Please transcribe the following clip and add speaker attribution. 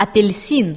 Speaker 1: A Apelsino.